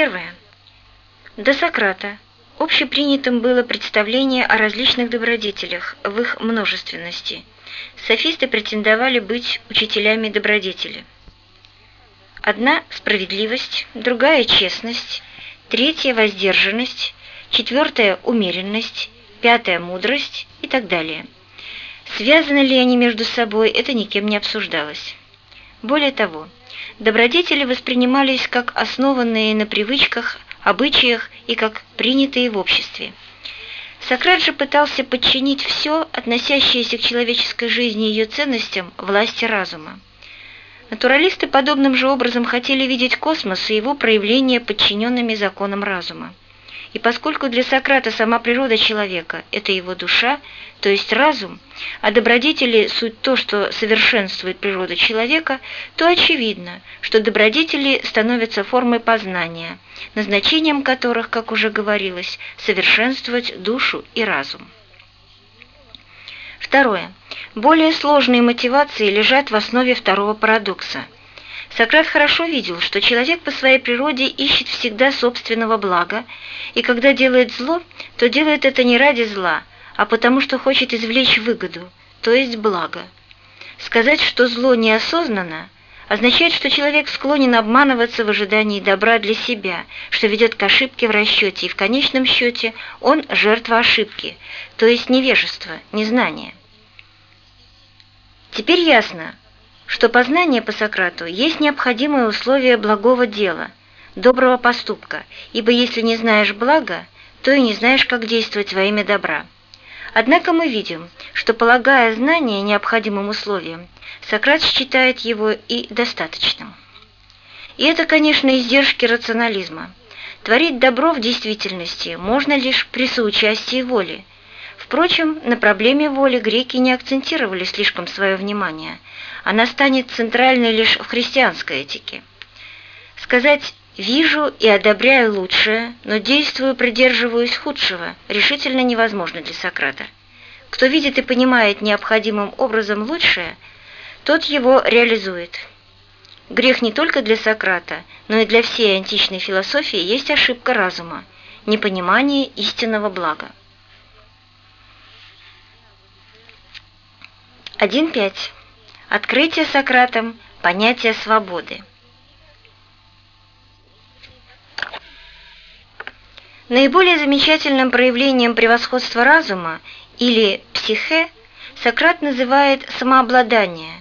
Первое. До Сократа общепринятым было представление о различных добродетелях в их множественности. Софисты претендовали быть учителями добродетели. Одна – справедливость, другая – честность, третья – воздержанность, четвертая – умеренность, пятая – мудрость и так далее. Связаны ли они между собой, это никем не обсуждалось. Более того, добродетели воспринимались как основанные на привычках, обычаях и как принятые в обществе. Сократ же пытался подчинить все, относящееся к человеческой жизни и ее ценностям, власти разума. Натуралисты подобным же образом хотели видеть космос и его проявления подчиненными законам разума. И поскольку для Сократа сама природа человека – это его душа, то есть разум, а добродетели – суть то, что совершенствует природу человека, то очевидно, что добродетели становятся формой познания, назначением которых, как уже говорилось, совершенствовать душу и разум. Второе. Более сложные мотивации лежат в основе второго парадокса. Сократ хорошо видел, что человек по своей природе ищет всегда собственного блага, и когда делает зло, то делает это не ради зла, а потому что хочет извлечь выгоду, то есть благо. Сказать, что зло неосознанно, означает, что человек склонен обманываться в ожидании добра для себя, что ведет к ошибке в расчете, и в конечном счете он жертва ошибки, то есть невежество, незнание. Теперь ясно, что познание по Сократу есть необходимое условие благого дела, доброго поступка, ибо если не знаешь блага, то и не знаешь, как действовать во имя добра. Однако мы видим, что, полагая знание необходимым условием, Сократ считает его и достаточным. И это, конечно, издержки рационализма. Творить добро в действительности можно лишь при соучастии воли, Впрочем, на проблеме воли греки не акцентировали слишком свое внимание. Она станет центральной лишь в христианской этике. Сказать «вижу и одобряю лучшее, но действую, придерживаюсь худшего» решительно невозможно для Сократа. Кто видит и понимает необходимым образом лучшее, тот его реализует. Грех не только для Сократа, но и для всей античной философии есть ошибка разума, непонимание истинного блага. 1.5. Открытие Сократом понятия свободы. Наиболее замечательным проявлением превосходства разума или психе Сократ называет самообладание,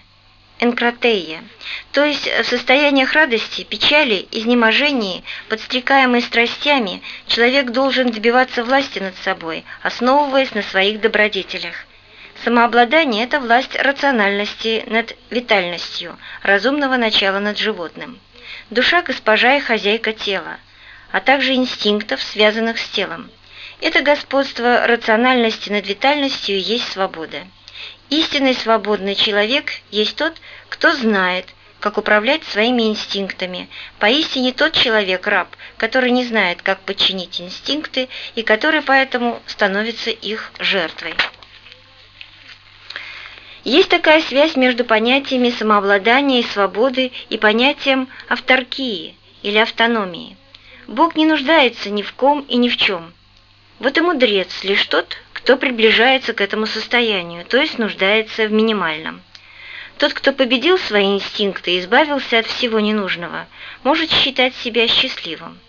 энкратея, то есть в состояниях радости, печали, изнеможении, подстрекаемый страстями, человек должен добиваться власти над собой, основываясь на своих добродетелях. Самообладание – это власть рациональности над витальностью, разумного начала над животным. Душа – госпожа и хозяйка тела, а также инстинктов, связанных с телом. Это господство рациональности над витальностью есть свобода. Истинный свободный человек есть тот, кто знает, как управлять своими инстинктами. Поистине тот человек-раб, который не знает, как подчинить инстинкты и который поэтому становится их жертвой. Есть такая связь между понятиями самообладания и свободы и понятием авторкии или автономии. Бог не нуждается ни в ком и ни в чем. Вот и мудрец лишь тот, кто приближается к этому состоянию, то есть нуждается в минимальном. Тот, кто победил свои инстинкты и избавился от всего ненужного, может считать себя счастливым.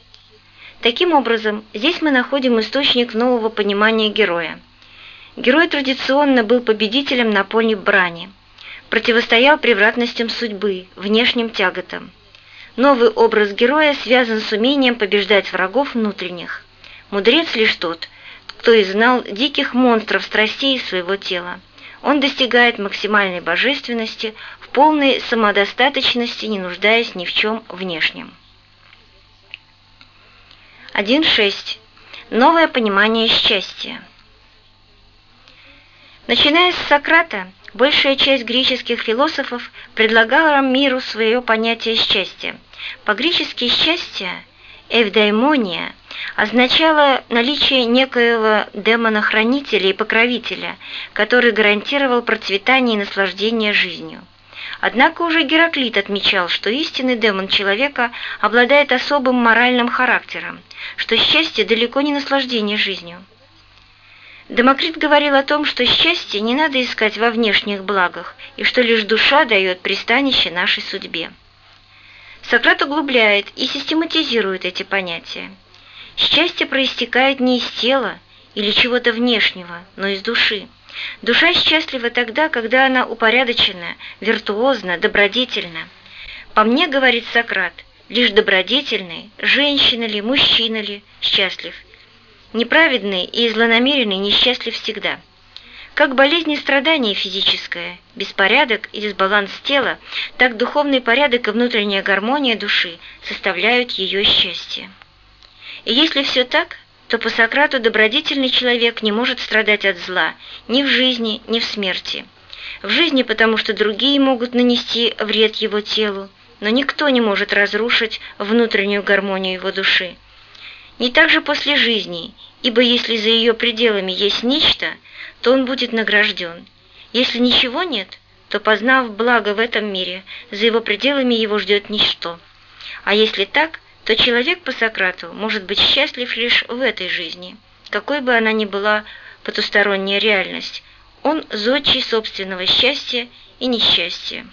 Таким образом, здесь мы находим источник нового понимания героя – Герой традиционно был победителем на поле брани, противостоял превратностям судьбы, внешним тяготам. Новый образ героя связан с умением побеждать врагов внутренних. Мудрец лишь тот, кто изгнал диких монстров страстей своего тела. Он достигает максимальной божественности в полной самодостаточности, не нуждаясь ни в чем внешнем. 1.6. Новое понимание счастья. Начиная с Сократа, большая часть греческих философов предлагала миру свое понятие счастья. По-гречески «счастье» «эвдаймония» означало наличие некоего демона-хранителя и покровителя, который гарантировал процветание и наслаждение жизнью. Однако уже Гераклит отмечал, что истинный демон человека обладает особым моральным характером, что счастье далеко не наслаждение жизнью. Демокрит говорил о том, что счастье не надо искать во внешних благах, и что лишь душа дает пристанище нашей судьбе. Сократ углубляет и систематизирует эти понятия. Счастье проистекает не из тела или чего-то внешнего, но из души. Душа счастлива тогда, когда она упорядочена, виртуозна, добродетельна. По мне, говорит Сократ, лишь добродетельный, женщина ли, мужчина ли, счастлив. Неправедный и злонамеренный несчастлив всегда. Как болезнь и страдание физическое, беспорядок и дисбаланс тела, так духовный порядок и внутренняя гармония души составляют ее счастье. И если все так, то по Сократу добродетельный человек не может страдать от зла ни в жизни, ни в смерти. В жизни, потому что другие могут нанести вред его телу, но никто не может разрушить внутреннюю гармонию его души. Не так же после жизни, ибо если за ее пределами есть нечто, то он будет награжден. Если ничего нет, то, познав благо в этом мире, за его пределами его ждет ничто. А если так – то человек по Сократу может быть счастлив лишь в этой жизни, какой бы она ни была потусторонняя реальность. Он зодчий собственного счастья и несчастья.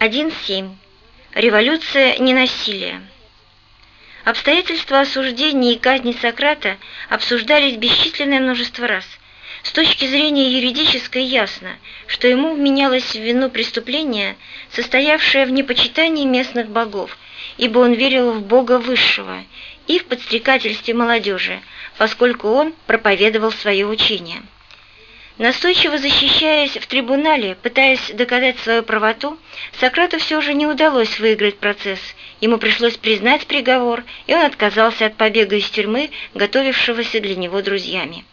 1.7. Революция ненасилия. Обстоятельства осуждения и казни Сократа обсуждались бесчисленное множество раз – с точки зрения юридической ясно, что ему вменялось в вину преступление, состоявшее в непочитании местных богов, ибо он верил в Бога Высшего и в подстрекательстве молодежи, поскольку он проповедовал свое учение. Настойчиво защищаясь в трибунале, пытаясь доказать свою правоту, Сократу все же не удалось выиграть процесс, ему пришлось признать приговор, и он отказался от побега из тюрьмы, готовившегося для него друзьями.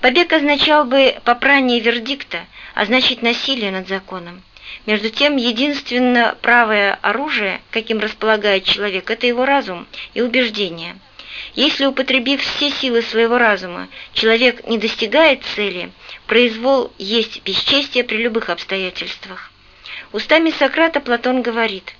Побег означал бы попрание вердикта, а значит насилие над законом. Между тем, единственно правое оружие, каким располагает человек, это его разум и убеждение. Если, употребив все силы своего разума, человек не достигает цели, произвол есть бесчестие при любых обстоятельствах. Устами Сократа Платон говорит,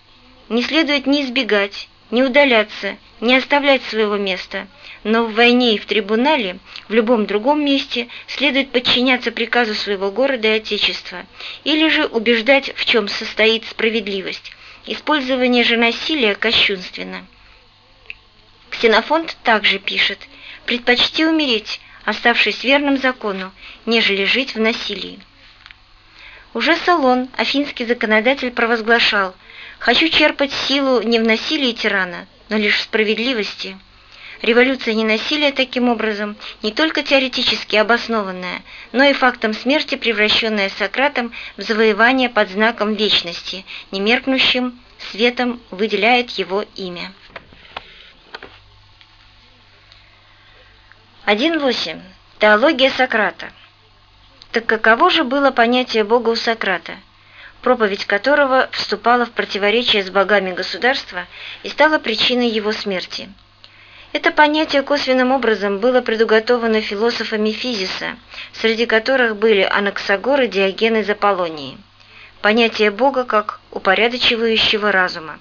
«Не следует ни избегать, не удаляться, не оставлять своего места, но в войне и в трибунале, в любом другом месте, следует подчиняться приказу своего города и отечества, или же убеждать, в чем состоит справедливость. Использование же насилия кощунственно. Ксенофонт также пишет «Предпочти умереть, оставшись верным закону, нежели жить в насилии». Уже Салон, афинский законодатель, провозглашал «Хочу черпать силу не в насилии тирана, но лишь в справедливости». Революция ненасилия таким образом не только теоретически обоснованная, но и фактом смерти, превращенная Сократом в завоевание под знаком вечности, немеркнущим светом выделяет его имя. 1.8. Теология Сократа. Так каково же было понятие Бога у Сократа, проповедь которого вступала в противоречие с богами государства и стала причиной его смерти? Это понятие косвенным образом было предуготовано философами физиса, среди которых были Анаксагор и Диоген из Аполлонии. Понятие Бога как упорядочивающего разума.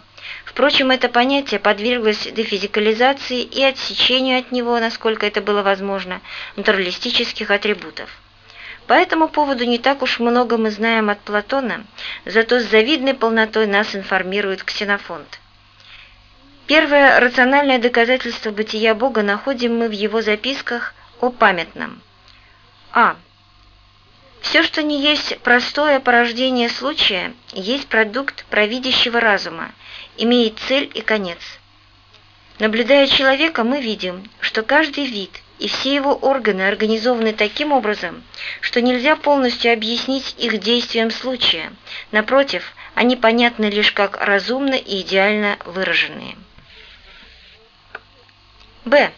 Впрочем, это понятие подверглось дефизикализации и отсечению от него, насколько это было возможно, натуралистических атрибутов. По этому поводу не так уж много мы знаем от Платона, зато с завидной полнотой нас информирует Ксенофонт. Первое рациональное доказательство бытия Бога находим мы в его записках о памятном. А. Все, что не есть простое порождение случая, есть продукт провидящего разума, имеет цель и конец. Наблюдая человека, мы видим, что каждый вид и все его органы организованы таким образом, что нельзя полностью объяснить их действием случая. Напротив, они понятны лишь как разумно и идеально выраженные. Б.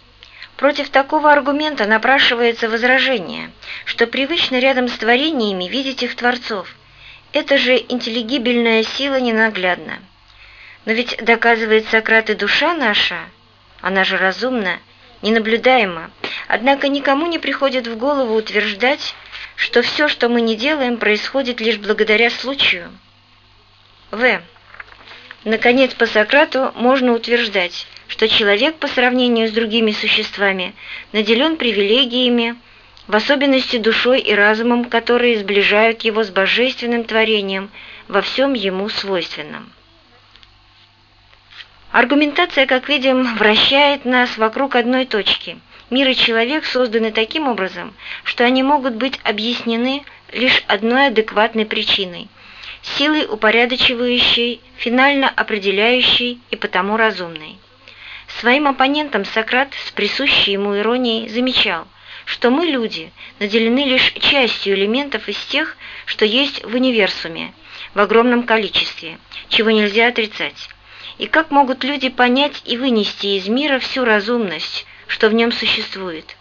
Против такого аргумента напрашивается возражение, что привычно рядом с творениями видеть их творцов. Это же интеллигибельная сила ненаглядна. Но ведь, доказывает Сократ, и душа наша, она же разумна, ненаблюдаема, однако никому не приходит в голову утверждать, что все, что мы не делаем, происходит лишь благодаря случаю? В. Наконец, по Сократу можно утверждать, что человек по сравнению с другими существами наделен привилегиями, в особенности душой и разумом, которые сближают его с божественным творением во всем ему свойственном. Аргументация, как видим, вращает нас вокруг одной точки. Мир и человек созданы таким образом, что они могут быть объяснены лишь одной адекватной причиной – силой упорядочивающей, финально определяющей и потому разумной. Своим оппонентам Сократ с присущей ему иронией замечал, что мы, люди, наделены лишь частью элементов из тех, что есть в универсуме, в огромном количестве, чего нельзя отрицать. И как могут люди понять и вынести из мира всю разумность, что в нем существует?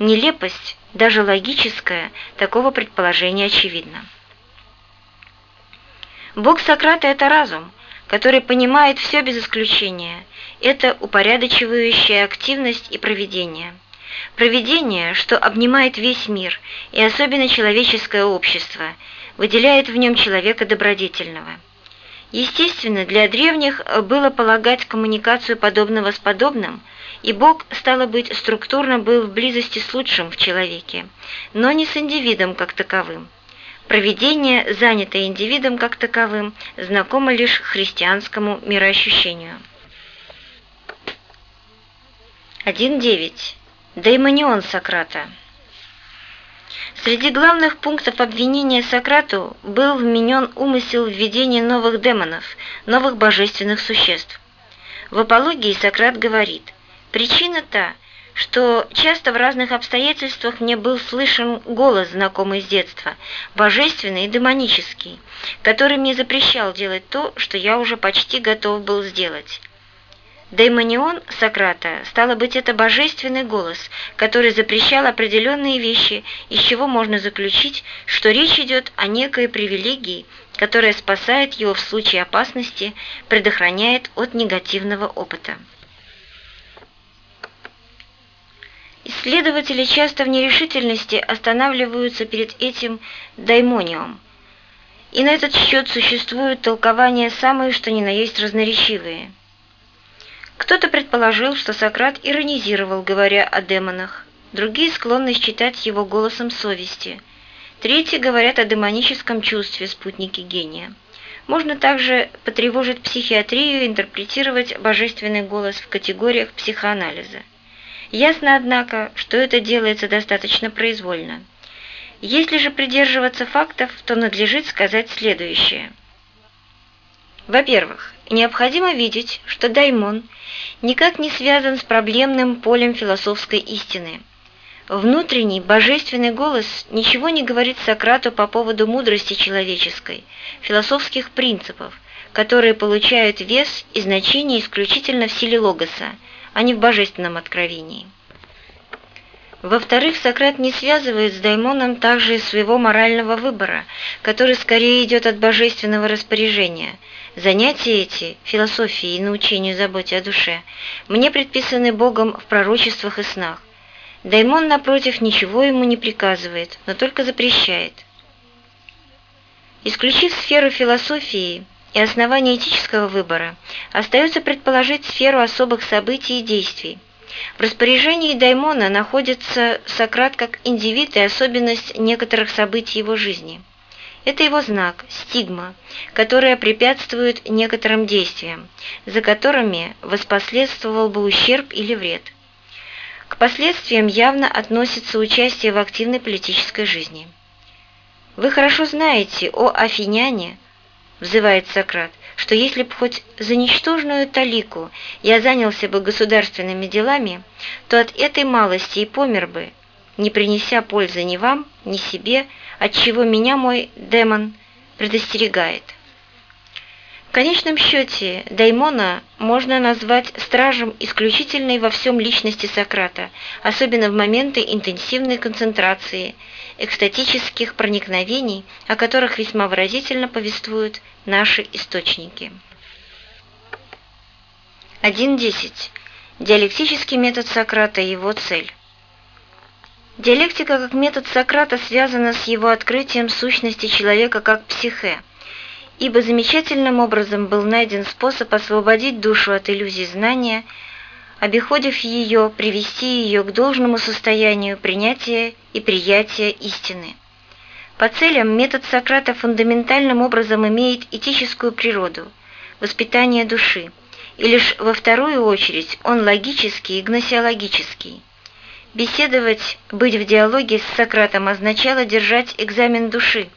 Нелепость, даже логическая, такого предположения очевидна. Бог Сократа – это разум, который понимает все без исключения. Это упорядочивающая активность и проведение. Проведение, что обнимает весь мир, и особенно человеческое общество, выделяет в нем человека добродетельного. Естественно, для древних было полагать коммуникацию подобного с подобным, и Бог, стало быть, структурно был в близости с лучшим в человеке, но не с индивидом как таковым. Проведение, занятое индивидом как таковым, знакомо лишь христианскому мироощущению. 1.9. Даймонион Сократа Среди главных пунктов обвинения Сократу был вменен умысел введения новых демонов, новых божественных существ. В апологии Сократ говорит, «Причина та, что часто в разных обстоятельствах мне был слышен голос, знакомый с детства, божественный и демонический, который мне запрещал делать то, что я уже почти готов был сделать. Даймонион Сократа, стало быть, это божественный голос, который запрещал определенные вещи, из чего можно заключить, что речь идет о некой привилегии, которая спасает его в случае опасности, предохраняет от негативного опыта. Исследователи часто в нерешительности останавливаются перед этим даймониум, и на этот счет существуют толкования самые что ни на есть разноречивые – кто-то предположил, что Сократ иронизировал, говоря о демонах. Другие склонны считать его голосом совести. Третьи говорят о демоническом чувстве спутники гения. Можно также потревожить психиатрию и интерпретировать божественный голос в категориях психоанализа. Ясно, однако, что это делается достаточно произвольно. Если же придерживаться фактов, то надлежит сказать следующее. Во-первых, необходимо видеть, что даймон никак не связан с проблемным полем философской истины. Внутренний божественный голос ничего не говорит Сократу по поводу мудрости человеческой, философских принципов, которые получают вес и значение исключительно в силе логоса, а не в божественном откровении. Во-вторых, Сократ не связывает с даймоном также и своего морального выбора, который скорее идет от божественного распоряжения – Занятия эти, философии и научению заботе о душе, мне предписаны Богом в пророчествах и снах. Даймон, напротив, ничего ему не приказывает, но только запрещает. Исключив сферу философии и основания этического выбора, остается предположить сферу особых событий и действий. В распоряжении Даймона находится Сократ как индивид и особенность некоторых событий его жизни – это его знак, стигма, которая препятствует некоторым действиям, за которыми воспоследствовал бы ущерб или вред. К последствиям явно относится участие в активной политической жизни. «Вы хорошо знаете, о афиняне», – взывает Сократ, что если б хоть за ничтожную талику я занялся бы государственными делами, то от этой малости и помер бы, не принеся пользы ни вам, ни себе, от чего меня мой демон предостерегает. В конечном счете, Даймона можно назвать стражем исключительной во всем личности Сократа, особенно в моменты интенсивной концентрации, экстатических проникновений, о которых весьма выразительно повествуют наши источники. 1.10. Диалектический метод Сократа и его цель. Диалектика как метод Сократа связана с его открытием сущности человека как психе, ибо замечательным образом был найден способ освободить душу от иллюзий знания, обиходив ее, привести ее к должному состоянию принятия и приятия истины. По целям метод Сократа фундаментальным образом имеет этическую природу, воспитание души, и лишь во вторую очередь он логический и гносеологический. Беседовать, быть в диалоге с Сократом означало держать экзамен души,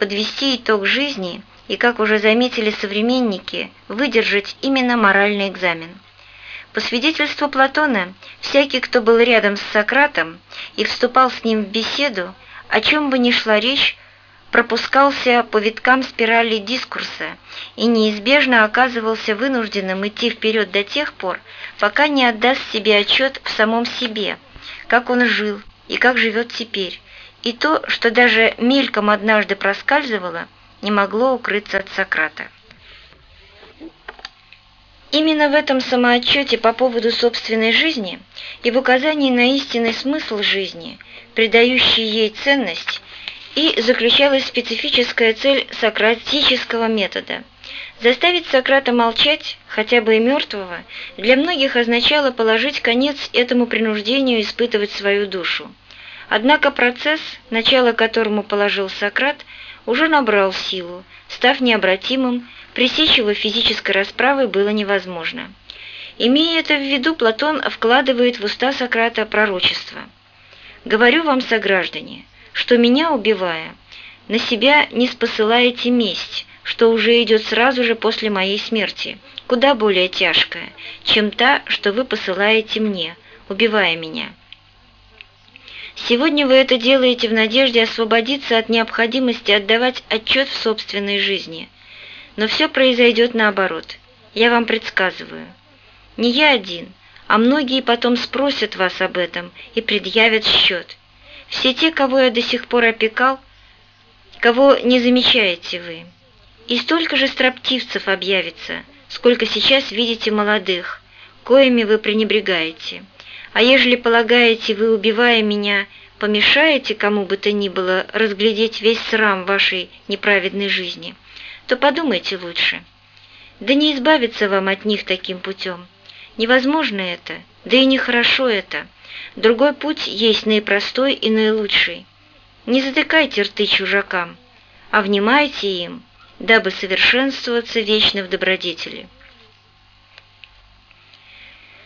подвести итог жизни и, как уже заметили современники, выдержать именно моральный экзамен. По свидетельству Платона, всякий, кто был рядом с Сократом и вступал с ним в беседу, о чем бы ни шла речь, пропускался по виткам спирали дискурса и неизбежно оказывался вынужденным идти вперед до тех пор, пока не отдаст себе отчет в самом себе, как он жил и как живет теперь, и то, что даже мельком однажды проскальзывало, не могло укрыться от Сократа. Именно в этом самоотчете по поводу собственной жизни и в указании на истинный смысл жизни, придающий ей ценность, и заключалась специфическая цель сократического метода. Заставить Сократа молчать, хотя бы и мертвого, для многих означало положить конец этому принуждению испытывать свою душу. Однако процесс, начало которому положил Сократ, уже набрал силу, став необратимым, пресечь его физической расправой было невозможно. Имея это в виду, Платон вкладывает в уста Сократа пророчество. «Говорю вам, сограждане, что меня убивая, на себя не спосылаете месть, что уже идет сразу же после моей смерти, куда более тяжкая, чем та, что вы посылаете мне, убивая меня. Сегодня вы это делаете в надежде освободиться от необходимости отдавать отчет в собственной жизни. Но все произойдет наоборот. Я вам предсказываю. Не я один, а многие потом спросят вас об этом и предъявят счет. Все те, кого я до сих пор опекал, кого не замечаете вы. И столько же строптивцев объявится, сколько сейчас видите молодых, коими вы пренебрегаете. А ежели полагаете, вы, убивая меня, помешаете кому бы то ни было разглядеть весь срам вашей неправедной жизни, то подумайте лучше. Да не избавиться вам от них таким путем. Невозможно это, да и нехорошо это. Другой путь есть наипростой и наилучший. Не затыкайте рты чужакам, а внимайте им, дабы совершенствоваться вечно в добродетели.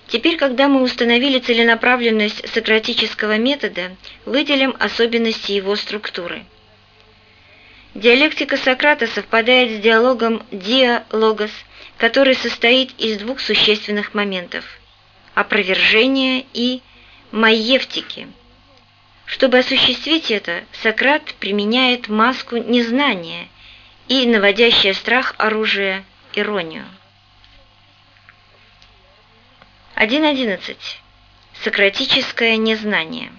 Теперь, когда мы установили целенаправленность сократического метода, выделим особенности его структуры. Диалектика Сократа совпадает с диалогом диалогос, который состоит из двух существенных моментов – опровержения и маевтики. Чтобы осуществить это, Сократ применяет маску незнания и наводящее страх оружие иронию. 1.11. Сократическое незнание.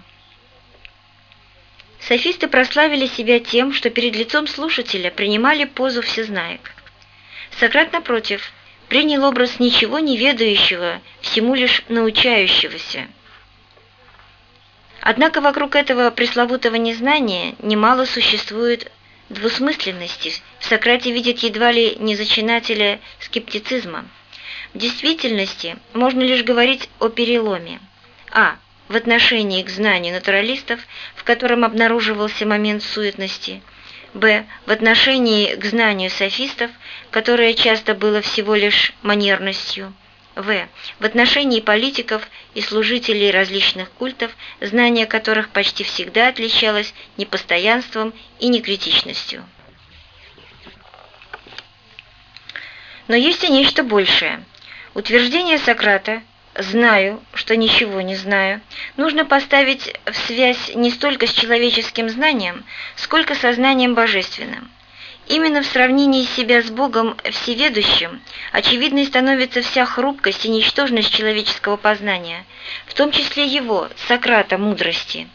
Софисты прославили себя тем, что перед лицом слушателя принимали позу всезнаек. Сократ, напротив, принял образ ничего не ведающего, всему лишь научающегося. Однако вокруг этого пресловутого незнания немало существует двусмысленности. В Сократе видят едва ли не зачинателя скептицизма. В действительности можно лишь говорить о переломе. А. В отношении к знанию натуралистов, в котором обнаруживался момент суетности. Б. В отношении к знанию софистов, которое часто было всего лишь манерностью. В. В отношении политиков и служителей различных культов, знание которых почти всегда отличалось непостоянством и некритичностью. Но есть и нечто большее. Утверждение Сократа «знаю, что ничего не знаю» нужно поставить в связь не столько с человеческим знанием, сколько со знанием божественным. Именно в сравнении себя с Богом Всеведущим очевидной становится вся хрупкость и ничтожность человеческого познания, в том числе его, Сократа, мудрости.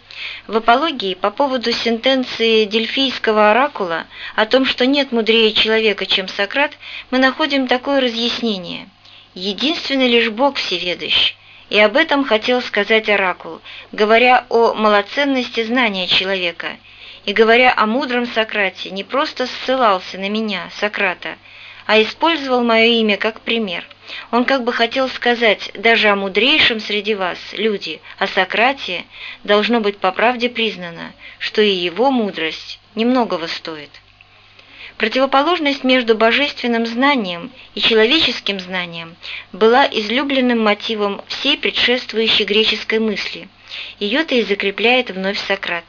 В апологии по поводу сентенции дельфийского оракула о том, что нет мудрее человека, чем Сократ, мы находим такое разъяснение. Единственный лишь Бог всеведущ, И об этом хотел сказать Оракул, говоря о малоценности знания человека, и говоря о мудром Сократе, не просто ссылался на меня, Сократа, а использовал мое имя как пример. Он как бы хотел сказать, даже о мудрейшем среди вас, люди, о Сократе, должно быть по правде признано, что и его мудрость немногого стоит. Противоположность между божественным знанием и человеческим знанием была излюбленным мотивом всей предшествующей греческой мысли. Ее-то и закрепляет вновь Сократ.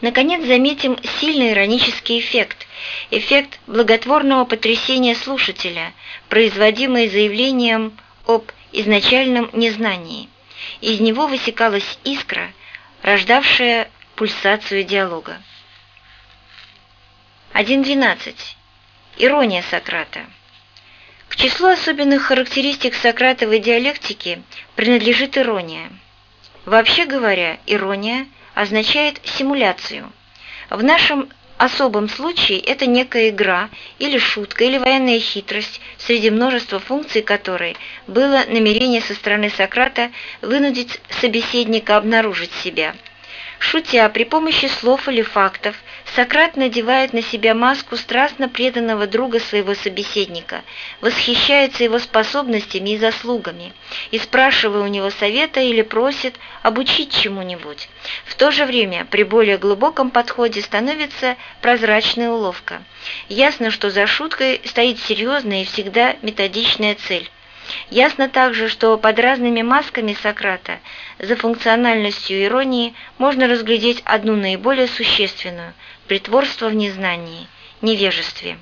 Наконец заметим сильный иронический эффект, эффект благотворного потрясения слушателя, производимый заявлением об изначальном незнании. Из него высекалась искра, рождавшая пульсацию диалога. 1.12. Ирония Сократа. К числу особенных характеристик Сократовой диалектики принадлежит ирония. Вообще говоря, ирония означает симуляцию. В нашем особом случае это некая игра или шутка или военная хитрость, среди множества функций которой было намерение со стороны Сократа вынудить собеседника обнаружить себя – Шутя при помощи слов или фактов, Сократ надевает на себя маску страстно преданного друга своего собеседника, восхищается его способностями и заслугами, и спрашивая у него совета или просит обучить чему-нибудь. В то же время при более глубоком подходе становится прозрачная уловка. Ясно, что за шуткой стоит серьезная и всегда методичная цель. Ясно также, что под разными масками Сократа за функциональностью иронии можно разглядеть одну наиболее существенную – притворство в незнании, невежестве.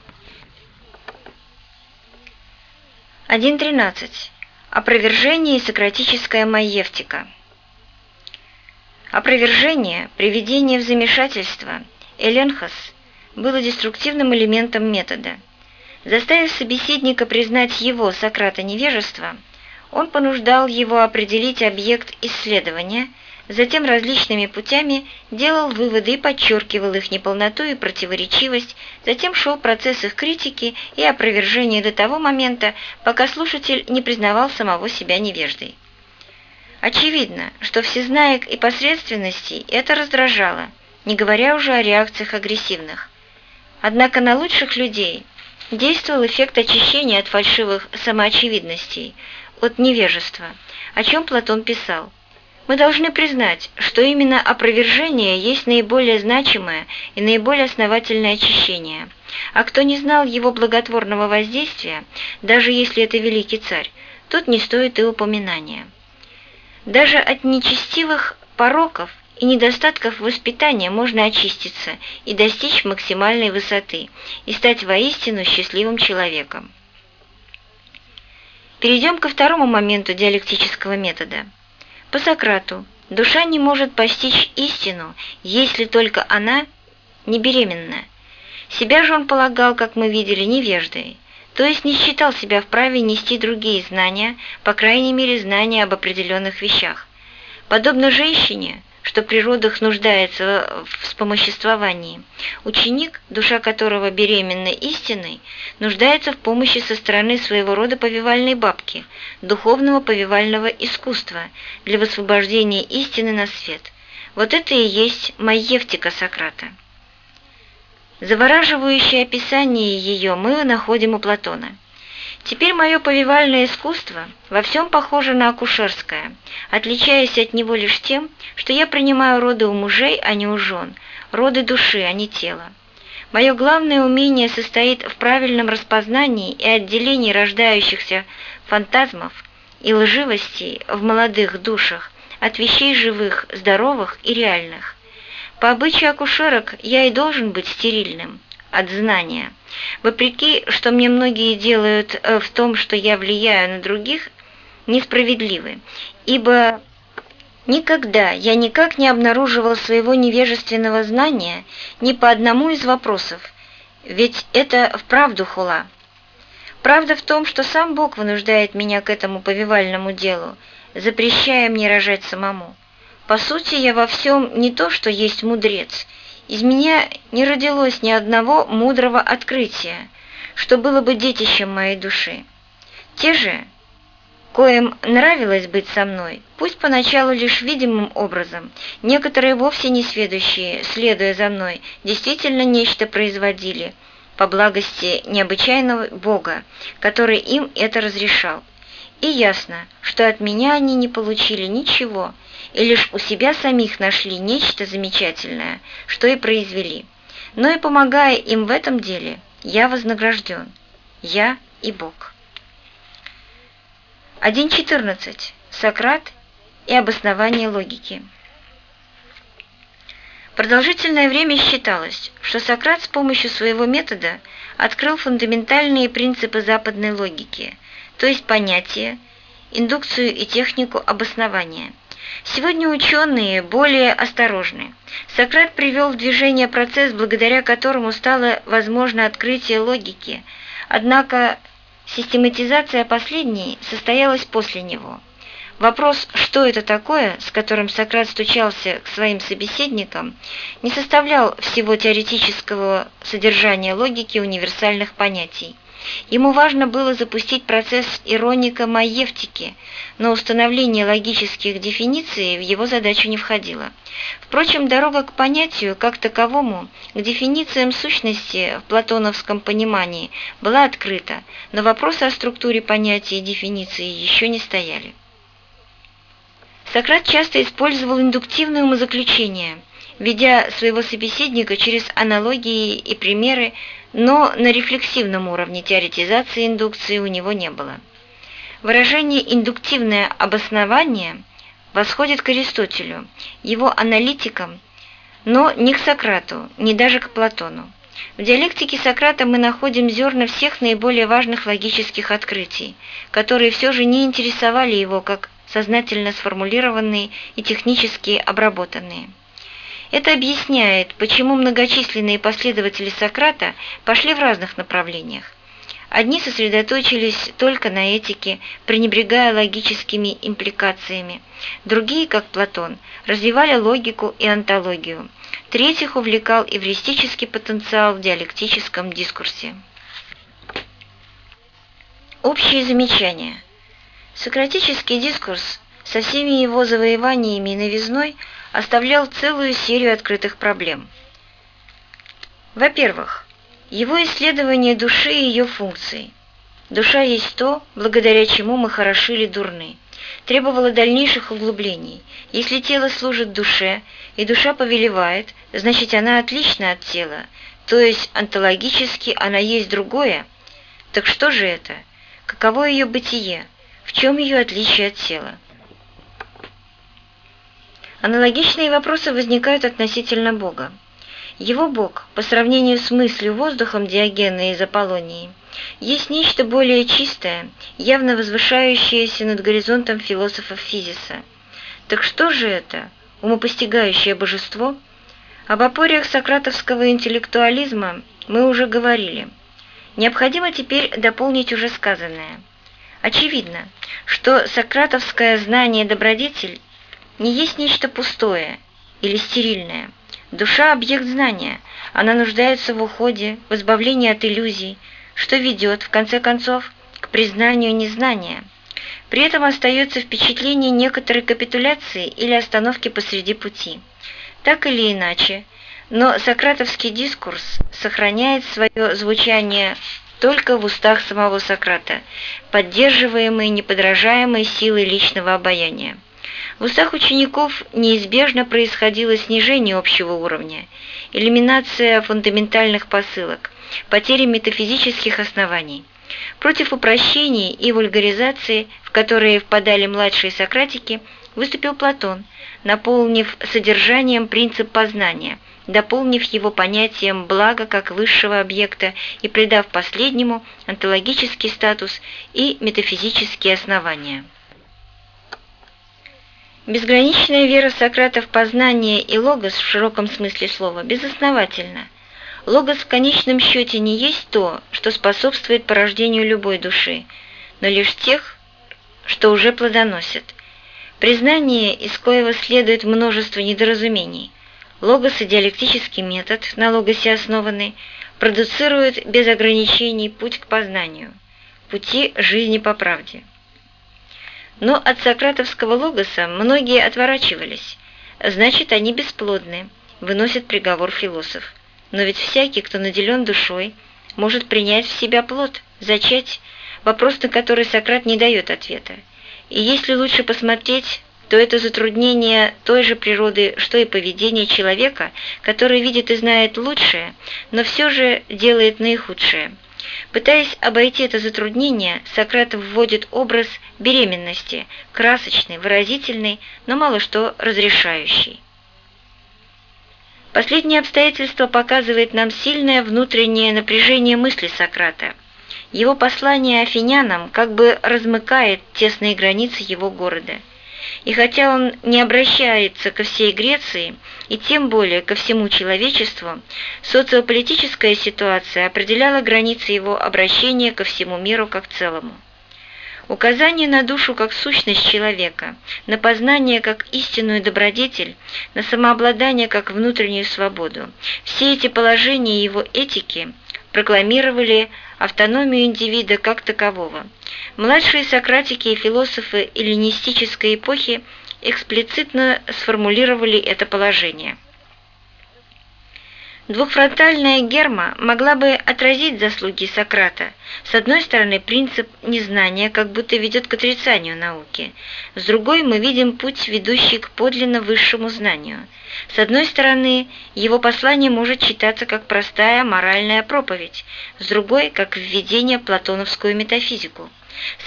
1.13. Опровержение и сократическая маевтика. Опровержение, приведение в замешательство, эленхос, было деструктивным элементом метода – Заставив собеседника признать его, Сократа, невежество, он понуждал его определить объект исследования, затем различными путями делал выводы и подчеркивал их неполноту и противоречивость, затем шел процесс их критики и опровержения до того момента, пока слушатель не признавал самого себя невеждой. Очевидно, что всезнаек и посредственностей это раздражало, не говоря уже о реакциях агрессивных. Однако на лучших людей – действовал эффект очищения от фальшивых самоочевидностей, от невежества, о чем Платон писал. Мы должны признать, что именно опровержение есть наиболее значимое и наиболее основательное очищение, а кто не знал его благотворного воздействия, даже если это великий царь, тот не стоит и упоминания. Даже от нечестивых пороков и недостатков воспитания можно очиститься и достичь максимальной высоты и стать воистину счастливым человеком. Перейдем ко второму моменту диалектического метода. По Сократу, душа не может постичь истину, если только она не беременна. Себя же он полагал, как мы видели, невеждой, то есть не считал себя вправе нести другие знания, по крайней мере знания об определенных вещах. Подобно женщине, что природа нуждается в вспомоществовании. Ученик, душа которого беременна истиной, нуждается в помощи со стороны своего рода повивальной бабки, духовного повивального искусства для высвобождения истины на свет. Вот это и есть маевтика Сократа. Завораживающее описание ее мы находим у Платона. Теперь мое повивальное искусство во всем похоже на акушерское, отличаясь от него лишь тем, что я принимаю роды у мужей, а не у жен, роды души, а не тела. Мое главное умение состоит в правильном распознании и отделении рождающихся фантазмов и лживостей в молодых душах от вещей живых, здоровых и реальных. По обычаю акушерок я и должен быть стерильным от знания – Вопреки, что мне многие делают э, в том, что я влияю на других, несправедливы, ибо никогда я никак не обнаруживал своего невежественного знания ни по одному из вопросов, ведь это вправду хула. Правда в том, что сам Бог вынуждает меня к этому повивальному делу, запрещая мне рожать самому. По сути, я во всем не то, что есть мудрец, из меня не родилось ни одного мудрого открытия, что было бы детищем моей души. Те же, коим нравилось быть со мной, пусть поначалу лишь видимым образом, некоторые вовсе не сведущие, следуя за мной, действительно нечто производили, по благости необычайного Бога, который им это разрешал. И ясно, что от меня они не получили ничего, и лишь у себя самих нашли нечто замечательное, что и произвели. Но и помогая им в этом деле, я вознагражден, я и Бог. 1.14. Сократ и обоснование логики. Продолжительное время считалось, что Сократ с помощью своего метода открыл фундаментальные принципы западной логики, то есть понятия, индукцию и технику обоснования. Сегодня ученые более осторожны. Сократ привел в движение процесс, благодаря которому стало возможно открытие логики, однако систематизация последней состоялась после него. Вопрос «что это такое?», с которым Сократ стучался к своим собеседникам, не составлял всего теоретического содержания логики универсальных понятий. Ему важно было запустить процесс ироника-маевтики, но установление логических дефиниций в его задачу не входило. Впрочем, дорога к понятию, как таковому, к дефинициям сущности в платоновском понимании была открыта, но вопросы о структуре понятия и дефиниции еще не стояли. Сократ часто использовал индуктивное умозаключение, ведя своего собеседника через аналогии и примеры, но на рефлексивном уровне теоретизации индукции у него не было. Выражение «индуктивное обоснование» восходит к Аристотелю, его аналитикам, но не к Сократу, не даже к Платону. В диалектике Сократа мы находим зерна всех наиболее важных логических открытий, которые все же не интересовали его как сознательно сформулированные и технически обработанные. Это объясняет, почему многочисленные последователи Сократа пошли в разных направлениях. Одни сосредоточились только на этике, пренебрегая логическими импликациями. Другие, как Платон, развивали логику и онтологию. Третьих увлекал эвристический потенциал в диалектическом дискурсе. Общие замечания. Сократический дискурс со всеми его завоеваниями и новизной оставлял целую серию открытых проблем. Во-первых, его исследование души и ее функций. Душа есть то, благодаря чему мы хороши или дурны. Требовало дальнейших углублений. Если тело служит душе, и душа повелевает, значит она отлична от тела, то есть онтологически она есть другое. Так что же это? Каково ее бытие? В чем ее отличие от тела? Аналогичные вопросы возникают относительно Бога. Его Бог, по сравнению с мыслью воздухом Диогена из Аполлонии, есть нечто более чистое, явно возвышающееся над горизонтом философов Физиса. Так что же это, умопостигающее божество? Об опориях сократовского интеллектуализма мы уже говорили. Необходимо теперь дополнить уже сказанное – Очевидно, что сократовское знание-добродетель не есть нечто пустое или стерильное. Душа – объект знания, она нуждается в уходе, в избавлении от иллюзий, что ведет, в конце концов, к признанию незнания. При этом остается впечатление некоторой капитуляции или остановки посреди пути. Так или иначе, но сократовский дискурс сохраняет свое звучание только в устах самого Сократа, поддерживаемой неподражаемой силой личного обаяния. В устах учеников неизбежно происходило снижение общего уровня, элиминация фундаментальных посылок, потеря метафизических оснований. Против упрощений и вульгаризации, в которые впадали младшие сократики, выступил Платон, наполнив содержанием принцип познания – дополнив его понятием блага как высшего объекта и придав последнему онтологический статус и метафизические основания. Безграничная вера Сократа в познание и логос в широком смысле слова безосновательна. Логос в конечном счете не есть то, что способствует порождению любой души, но лишь тех, что уже плодоносят. Признание, из коего следует множество недоразумений, Логос и диалектический метод, на логосе основанный, продуцируют без ограничений путь к познанию, пути жизни по правде. Но от сократовского логоса многие отворачивались. Значит, они бесплодны, выносит приговор философ. Но ведь всякий, кто наделен душой, может принять в себя плод, зачать, вопрос, на который Сократ не дает ответа. И если лучше посмотреть, то это затруднение той же природы, что и поведение человека, который видит и знает лучшее, но все же делает наихудшее. Пытаясь обойти это затруднение, Сократ вводит образ беременности, красочный, выразительный, но мало что разрешающий. Последнее обстоятельство показывает нам сильное внутреннее напряжение мысли Сократа. Его послание афинянам как бы размыкает тесные границы его города. И хотя он не обращается ко всей Греции, и тем более ко всему человечеству, социополитическая ситуация определяла границы его обращения ко всему миру как целому. Указание на душу как сущность человека, на познание как истинную добродетель, на самообладание как внутреннюю свободу – все эти положения его этики прокламировали автономию индивида как такового. Младшие сократики и философы эллинистической эпохи эксплицитно сформулировали это положение – Двухфронтальная герма могла бы отразить заслуги Сократа. С одной стороны, принцип незнания как будто ведет к отрицанию науки. С другой, мы видим путь, ведущий к подлинно высшему знанию. С одной стороны, его послание может читаться как простая моральная проповедь, с другой, как введение в платоновскую метафизику.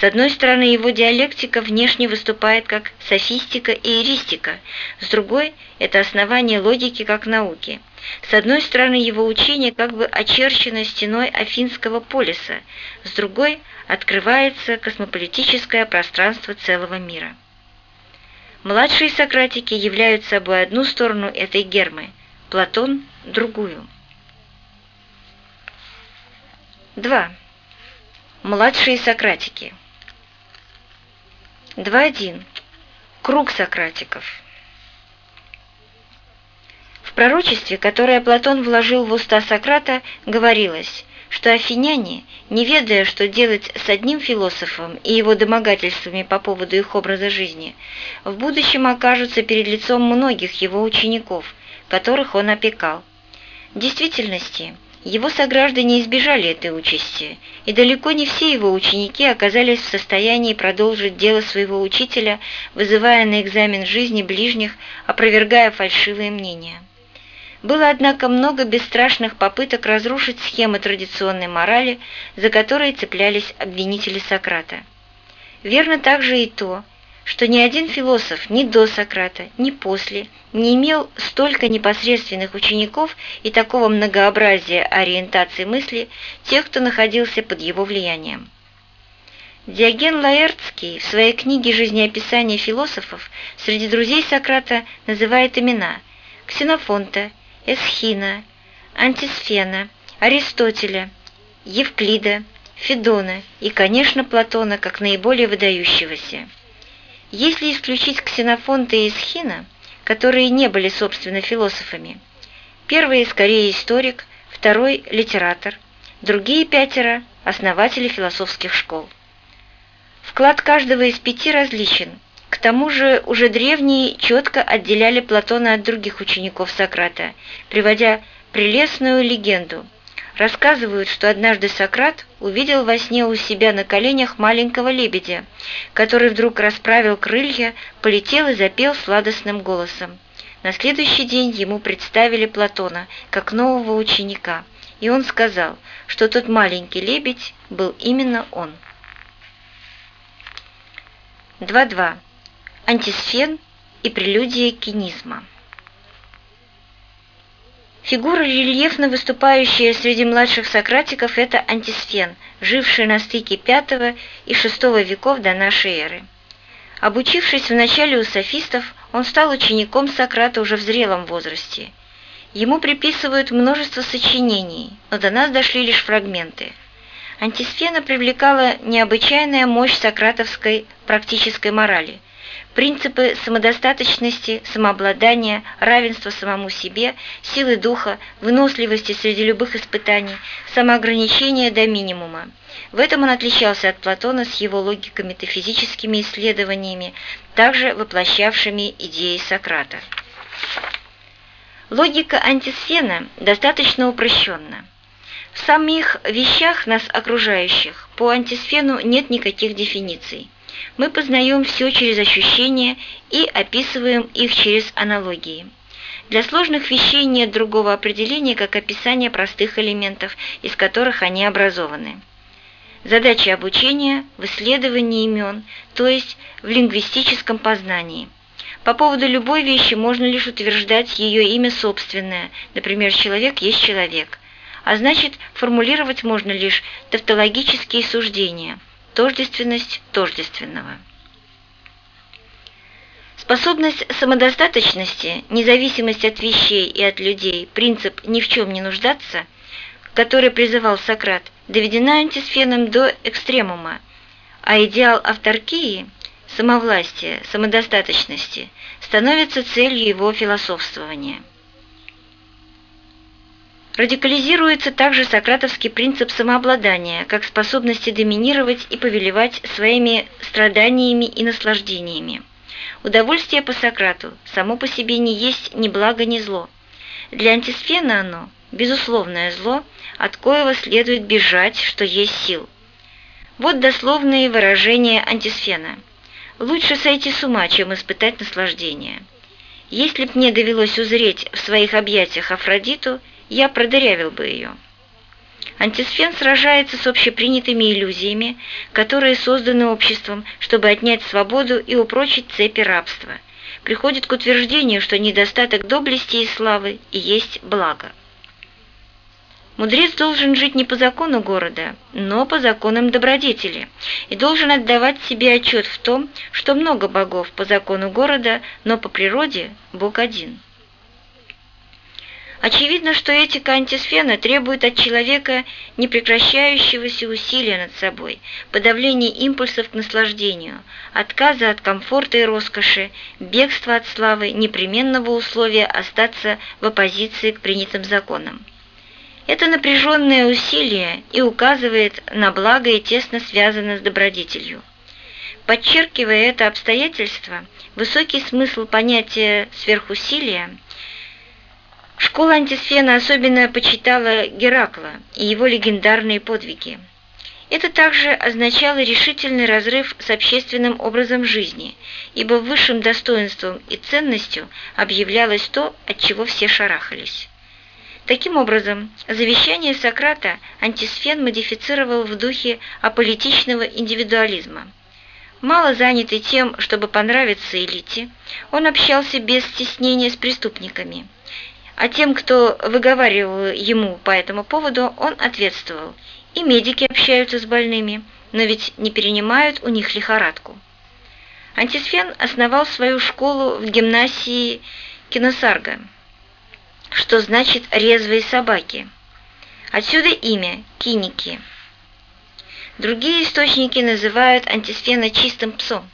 С одной стороны, его диалектика внешне выступает как софистика и эристика, с другой – это основание логики как науки. С одной стороны, его учение как бы очерчено стеной Афинского полиса, с другой – открывается космополитическое пространство целого мира. Младшие сократики являют собой одну сторону этой гермы, Платон – другую. 2. Младшие сократики. 2.1. Круг сократиков. В пророчестве, которое Платон вложил в уста Сократа, говорилось, что афиняне, не ведая, что делать с одним философом и его домогательствами по поводу их образа жизни, в будущем окажутся перед лицом многих его учеников, которых он опекал. В действительности, его сограждане избежали этой участи, и далеко не все его ученики оказались в состоянии продолжить дело своего учителя, вызывая на экзамен жизни ближних, опровергая фальшивые мнения. Было, однако, много бесстрашных попыток разрушить схемы традиционной морали, за которые цеплялись обвинители Сократа. Верно также и то, что ни один философ ни до Сократа, ни после не имел столько непосредственных учеников и такого многообразия ориентации мысли тех, кто находился под его влиянием. Диоген Лаэртский в своей книге «Жизнеописание философов» среди друзей Сократа называет имена Ксенофонта, Эсхина, Антисфена, Аристотеля, Евклида, Федона и, конечно, Платона как наиболее выдающегося. Если исключить Ксенофонта и Исхина, которые не были, собственно, философами, первый скорее историк, второй – литератор, другие пятеро – основатели философских школ. Вклад каждого из пяти различен. К тому же уже древние четко отделяли Платона от других учеников Сократа, приводя прелестную легенду – Рассказывают, что однажды Сократ увидел во сне у себя на коленях маленького лебедя, который вдруг расправил крылья, полетел и запел сладостным голосом. На следующий день ему представили Платона как нового ученика, и он сказал, что тот маленький лебедь был именно он. 2.2. Антисфен и прелюдия кинизма. Фигура, рельефно выступающая среди младших сократиков, это антисфен, живший на стыке V и VI веков до нашей эры. Обучившись вначале у софистов, он стал учеником Сократа уже в зрелом возрасте. Ему приписывают множество сочинений, но до нас дошли лишь фрагменты. Антисфена привлекала необычайная мощь сократовской практической морали. Принципы самодостаточности, самообладания, равенства самому себе, силы духа, выносливости среди любых испытаний, самоограничения до минимума. В этом он отличался от Платона с его логико-метафизическими исследованиями, также воплощавшими идеи Сократа. Логика антисфена достаточно упрощенна. В самих вещах нас окружающих по антисфену нет никаких дефиниций. Мы познаем все через ощущения и описываем их через аналогии. Для сложных вещей нет другого определения, как описание простых элементов, из которых они образованы. Задача обучения в исследовании имен, то есть в лингвистическом познании. По поводу любой вещи можно лишь утверждать ее имя собственное, например, человек есть человек. А значит, формулировать можно лишь тавтологические суждения, тождественность тождественного. Способность самодостаточности, независимость от вещей и от людей, принцип «ни в чем не нуждаться», который призывал Сократ, доведена антисфеном до экстремума, а идеал авторкии, самовластия, самодостаточности становится целью его философствования. Радикализируется также сократовский принцип самообладания, как способности доминировать и повелевать своими страданиями и наслаждениями. Удовольствие по Сократу само по себе не есть ни благо, ни зло. Для антисфена оно – безусловное зло, от коего следует бежать, что есть сил. Вот дословные выражения антисфена. «Лучше сойти с ума, чем испытать наслаждение». Если б мне довелось узреть в своих объятиях Афродиту, я продырявил бы ее. Антисфен сражается с общепринятыми иллюзиями, которые созданы обществом, чтобы отнять свободу и упрочить цепи рабства. Приходит к утверждению, что недостаток доблести и славы и есть благо. Мудрец должен жить не по закону города, но по законам добродетели, и должен отдавать себе отчет в том, что много богов по закону города, но по природе Бог один. Очевидно, что этика антисфена требует от человека непрекращающегося усилия над собой, подавления импульсов к наслаждению, отказа от комфорта и роскоши, бегства от славы, непременного условия остаться в оппозиции к принятым законам. Это напряженное усилие и указывает на благо и тесно связано с добродетелью. Подчеркивая это обстоятельство, высокий смысл понятия сверхусилия, школа антисфена особенно почитала Геракла и его легендарные подвиги. Это также означало решительный разрыв с общественным образом жизни, ибо высшим достоинством и ценностью объявлялось то, от чего все шарахались. Таким образом, завещание Сократа антисфен модифицировал в духе аполитичного индивидуализма. Мало занятый тем, чтобы понравиться элите, он общался без стеснения с преступниками. А тем, кто выговаривал ему по этому поводу, он ответствовал. И медики общаются с больными, но ведь не перенимают у них лихорадку. Антисфен основал свою школу в гимнасии Киносарга – что значит «резвые собаки». Отсюда имя – киники. Другие источники называют антисфена чистым псом.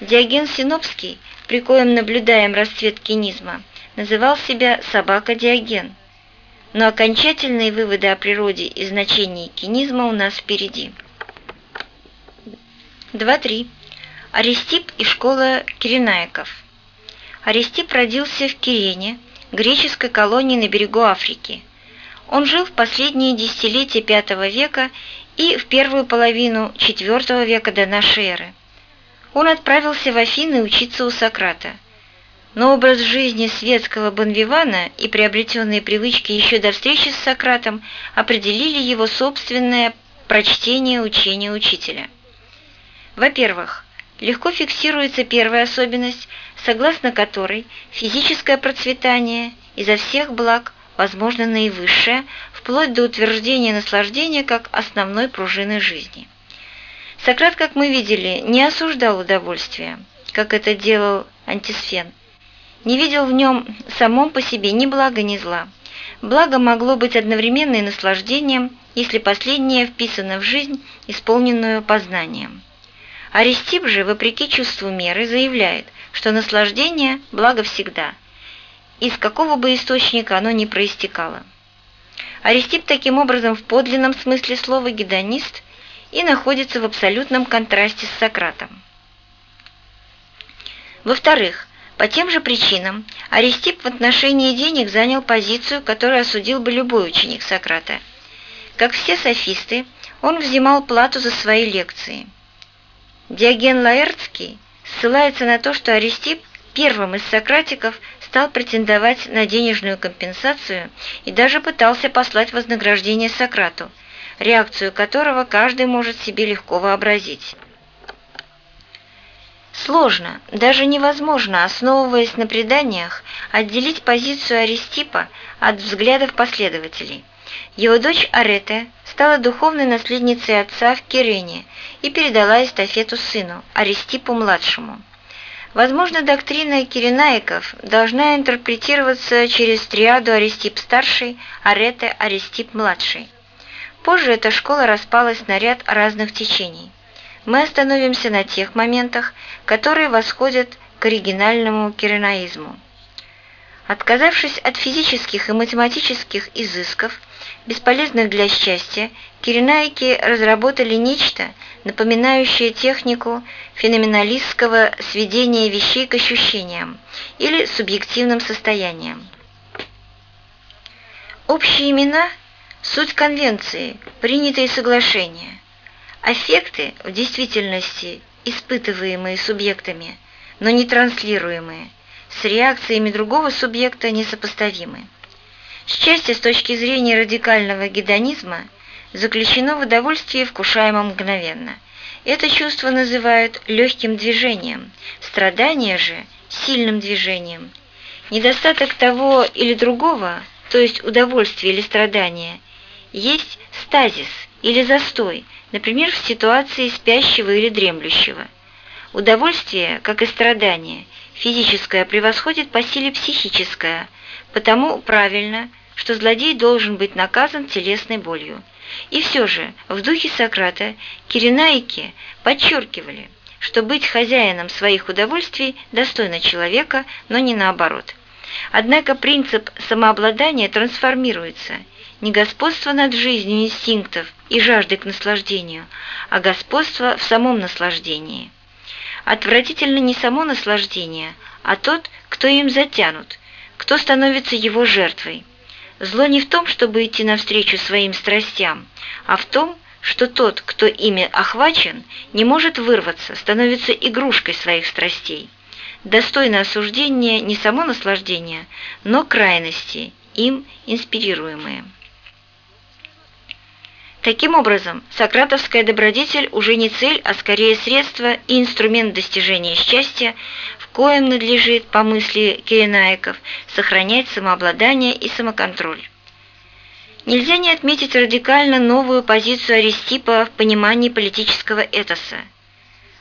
Диоген Синопский, при коем наблюдаем расцвет кинизма, называл себя «собака Диоген». Но окончательные выводы о природе и значении кинизма у нас впереди. 2.3. Аристип и школа Киренаиков. Аристип родился в Кирене – греческой колонии на берегу Африки. Он жил в последние десятилетия V века и в первую половину IV века до эры. Он отправился в Афины учиться у Сократа. Но образ жизни светского Бонвивана и приобретенные привычки еще до встречи с Сократом определили его собственное прочтение учения учителя. Во-первых, легко фиксируется первая особенность, согласно которой физическое процветание изо всех благ возможно наивысшее, вплоть до утверждения наслаждения как основной пружины жизни. Сократ, как мы видели, не осуждал удовольствие, как это делал антисфен, не видел в нем самом по себе ни блага, ни зла. Благо могло быть одновременно и наслаждением, если последнее вписано в жизнь, исполненную познанием. Аристип же, вопреки чувству меры, заявляет, что наслаждение – благо всегда, из какого бы источника оно ни проистекало. Аристип таким образом в подлинном смысле слова гедонист и находится в абсолютном контрасте с Сократом. Во-вторых, по тем же причинам Аристип в отношении денег занял позицию, которую осудил бы любой ученик Сократа. Как все софисты, он взимал плату за свои лекции. Диоген Лаэртский ссылается на то, что Аристип первым из сократиков стал претендовать на денежную компенсацию и даже пытался послать вознаграждение Сократу, реакцию которого каждый может себе легко вообразить. Сложно, даже невозможно, основываясь на преданиях, отделить позицию Аристипа от взглядов последователей. Его дочь Арете стала духовной наследницей отца в Кирене и передала эстафету сыну, Аристипу-младшему. Возможно, доктрина киренаиков должна интерпретироваться через триаду Аристип-старший, Арете, Аристип-младший. Позже эта школа распалась на ряд разных течений. Мы остановимся на тех моментах, которые восходят к оригинальному киренаизму. Отказавшись от физических и математических изысков, бесполезных для счастья, киренаики разработали нечто, напоминающее технику феноменалистского сведения вещей к ощущениям или субъективным состояниям. Общие имена – суть конвенции, принятые соглашения. Аффекты в действительности испытываемые субъектами, но не транслируемые, с реакциями другого субъекта несопоставимы. Счастье с точки зрения радикального гедонизма заключено в удовольствии, вкушаемом мгновенно. Это чувство называют легким движением, страдание же – сильным движением. Недостаток того или другого, то есть удовольствие или страдание, есть стазис или застой, например, в ситуации спящего или дремлющего. Удовольствие, как и страдание, физическое превосходит по силе психическое, потому правильно – что злодей должен быть наказан телесной болью. И все же, в духе Сократа киренаики подчеркивали, что быть хозяином своих удовольствий достойно человека, но не наоборот. Однако принцип самообладания трансформируется не господство над жизнью инстинктов и жаждой к наслаждению, а господство в самом наслаждении. Отвратительно не само наслаждение, а тот, кто им затянут, кто становится его жертвой. Зло не в том, чтобы идти навстречу своим страстям, а в том, что тот, кто ими охвачен, не может вырваться, становится игрушкой своих страстей. Достойно осуждения не само наслаждение, но крайности, им инспирируемые. Таким образом, сократовская добродетель уже не цель, а скорее средство и инструмент достижения счастья, коим надлежит, по мысли Киренаиков, сохранять самообладание и самоконтроль. Нельзя не отметить радикально новую позицию Аристипа в понимании политического этоса.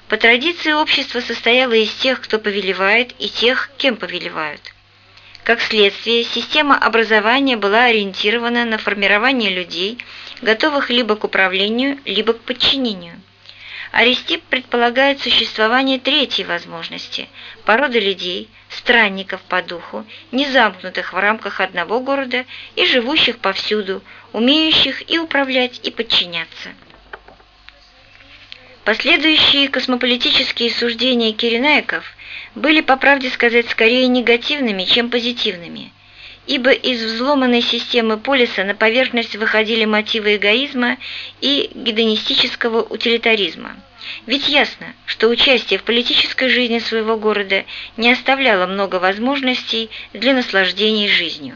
По традиции общество состояло из тех, кто повелевает, и тех, кем повелевают. Как следствие, система образования была ориентирована на формирование людей, готовых либо к управлению, либо к подчинению. Аристип предполагает существование третьей возможности – породы людей, странников по духу, не замкнутых в рамках одного города и живущих повсюду, умеющих и управлять, и подчиняться. Последующие космополитические суждения Киренаиков были, по правде сказать, скорее негативными, чем позитивными, ибо из взломанной системы полиса на поверхность выходили мотивы эгоизма и гедонистического утилитаризма. Ведь ясно, что участие в политической жизни своего города не оставляло много возможностей для наслаждений жизнью.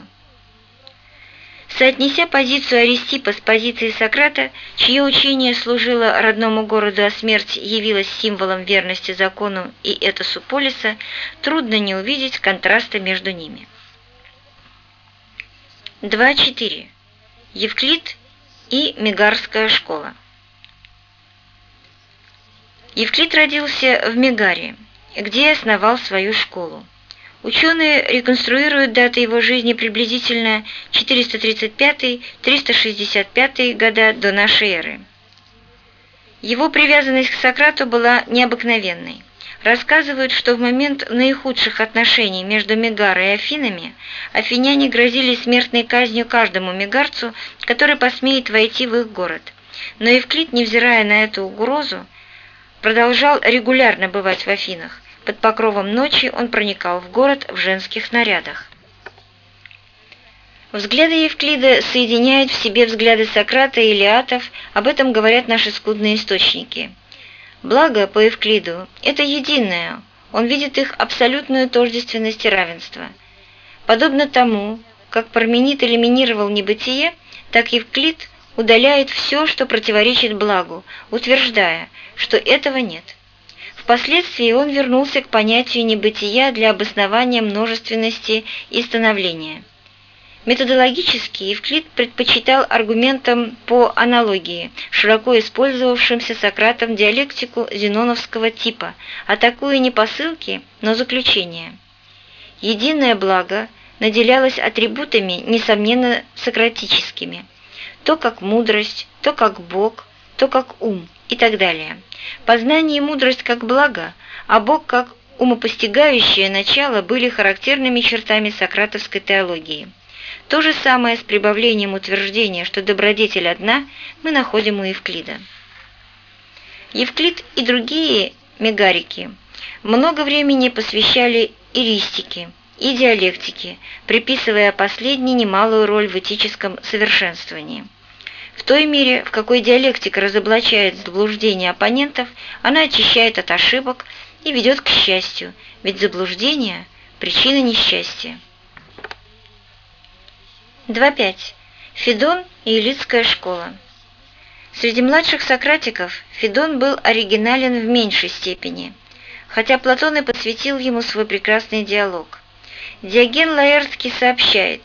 Соотнеся позицию Аристипа с позицией Сократа, чье учение служило родному городу, а смерть явилась символом верности закону и этосу полиса, трудно не увидеть контраста между ними. 2.4. Евклид и Мегарская школа. Евклид родился в Мегаре, где основал свою школу. Ученые реконструируют даты его жизни приблизительно 435-365 года до нашей эры. Его привязанность к Сократу была необыкновенной. Рассказывают, что в момент наихудших отношений между Мегарой и Афинами афиняне грозили смертной казнью каждому мегарцу, который посмеет войти в их город. Но Евклид, невзирая на эту угрозу, продолжал регулярно бывать в Афинах. Под покровом ночи он проникал в город в женских нарядах. Взгляды Евклида соединяют в себе взгляды Сократа и Илиатов, об этом говорят наши скудные источники. Благо, по Евклиду, это единое, он видит их абсолютную тождественность и равенство. Подобно тому, как Парменид элиминировал небытие, так Евклид удаляет все, что противоречит благу, утверждая, что этого нет. Впоследствии он вернулся к понятию небытия для обоснования множественности и становления. Методологически Евклид предпочитал аргументам по аналогии, широко использовавшимся Сократом диалектику зеноновского типа, атакуя не посылки, но заключения. Единое благо наделялось атрибутами, несомненно, сократическими, то как мудрость, то как Бог, то как ум и так далее. Познание и мудрость как благо, а Бог как умопостигающее начало были характерными чертами сократовской теологии. То же самое с прибавлением утверждения, что добродетель одна, мы находим у Евклида. Евклид и другие мегарики много времени посвящали иристике и диалектике, приписывая последней немалую роль в этическом совершенствовании. В той мере, в какой диалектика разоблачает заблуждения оппонентов, она очищает от ошибок и ведет к счастью, ведь заблуждение – причина несчастья. 2.5. Федон и Элитская школа. Среди младших сократиков Федон был оригинален в меньшей степени, хотя Платон и посвятил ему свой прекрасный диалог. Диоген Лаэртский сообщает,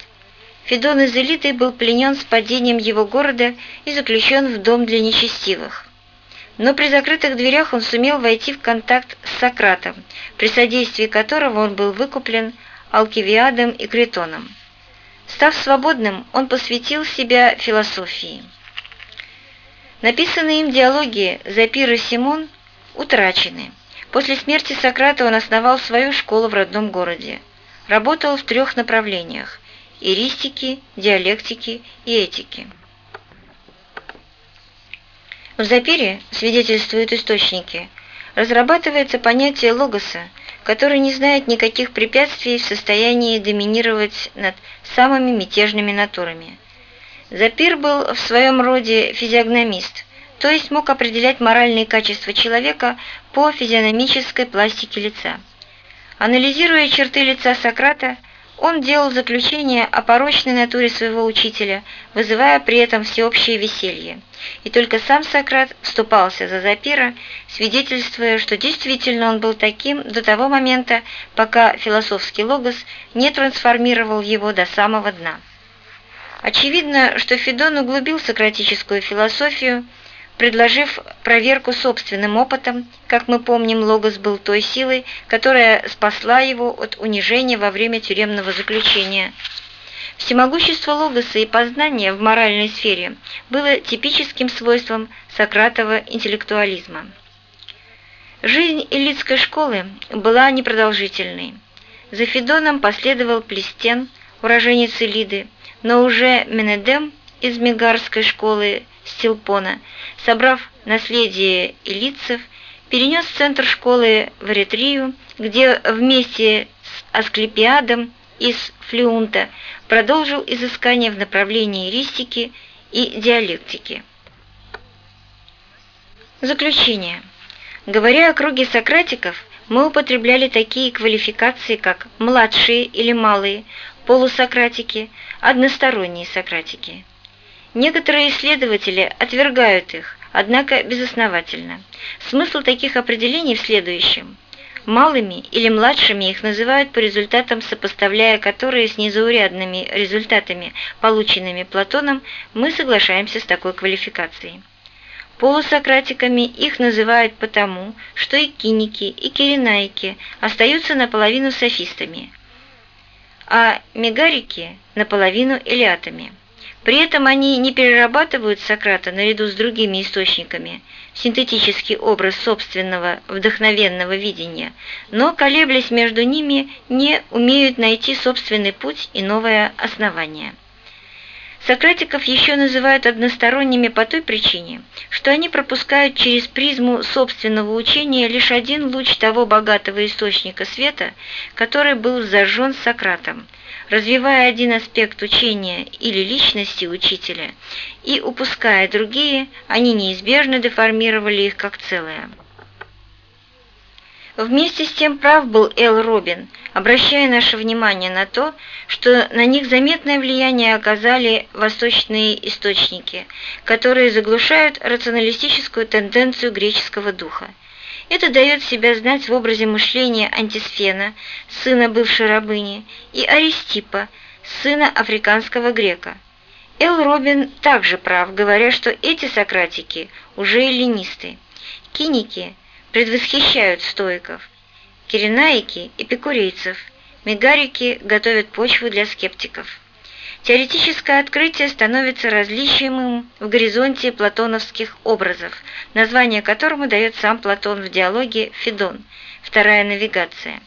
Федон из элиты был пленен с падением его города и заключен в дом для нечестивых. Но при закрытых дверях он сумел войти в контакт с Сократом, при содействии которого он был выкуплен Алкивиадом и Критоном. Став свободным, он посвятил себя философии. Написанные им диалоги Запир и Симон утрачены. После смерти Сократа он основал свою школу в родном городе. Работал в трех направлениях – иристики, диалектики и этики. В Запире, свидетельствуют источники, разрабатывается понятие логоса, который не знает никаких препятствий в состоянии доминировать над самыми мятежными натурами. Запир был в своем роде физиогномист, то есть мог определять моральные качества человека по физиономической пластике лица. Анализируя черты лица Сократа, он делал заключение о порочной натуре своего учителя, вызывая при этом всеобщее веселье. И только сам Сократ вступался за Запира, свидетельствуя, что действительно он был таким до того момента, пока философский логос не трансформировал его до самого дна. Очевидно, что Федон углубил сократическую философию, предложив проверку собственным опытом, как мы помним, Логос был той силой, которая спасла его от унижения во время тюремного заключения. Всемогущество Логоса и познания в моральной сфере было типическим свойством Сократова интеллектуализма. Жизнь элитской школы была непродолжительной. За Федоном последовал Плестен, уроженец Элиды, но уже Менедем из Мегарской школы Стилпона, собрав наследие элитцев, перенес центр школы в Эритрию, где вместе с Асклепиадом из Флеунта продолжил изыскания в направлении ристики и диалектики. Заключение. Говоря о круге сократиков, мы употребляли такие квалификации, как «младшие» или «малые», «полусократики», «односторонние сократики». Некоторые исследователи отвергают их, однако безосновательно. Смысл таких определений в следующем. Малыми или младшими их называют по результатам, сопоставляя которые с незаурядными результатами, полученными Платоном, мы соглашаемся с такой квалификацией. Полусократиками их называют потому, что и киники, и киренаики остаются наполовину софистами, а мегарики – наполовину элиатами. При этом они не перерабатывают Сократа наряду с другими источниками, синтетический образ собственного вдохновенного видения, но, колеблясь между ними, не умеют найти собственный путь и новое основание. Сократиков еще называют односторонними по той причине, что они пропускают через призму собственного учения лишь один луч того богатого источника света, который был зажжен Сократом, развивая один аспект учения или личности учителя и упуская другие, они неизбежно деформировали их как целое. Вместе с тем прав был Эл Робин, обращая наше внимание на то, что на них заметное влияние оказали восточные источники, которые заглушают рационалистическую тенденцию греческого духа. Это дает себя знать в образе мышления Антисфена, сына бывшей рабыни, и Аристипа, сына африканского грека. Эл Робин также прав, говоря, что эти сократики уже эллинисты. Киники – предвосхищают стоиков. Киренаики – эпикурейцев, мегарики готовят почву для скептиков. Теоретическое открытие становится различимым в горизонте платоновских образов, название которому дает сам Платон в диалоге «Федон» – вторая навигация.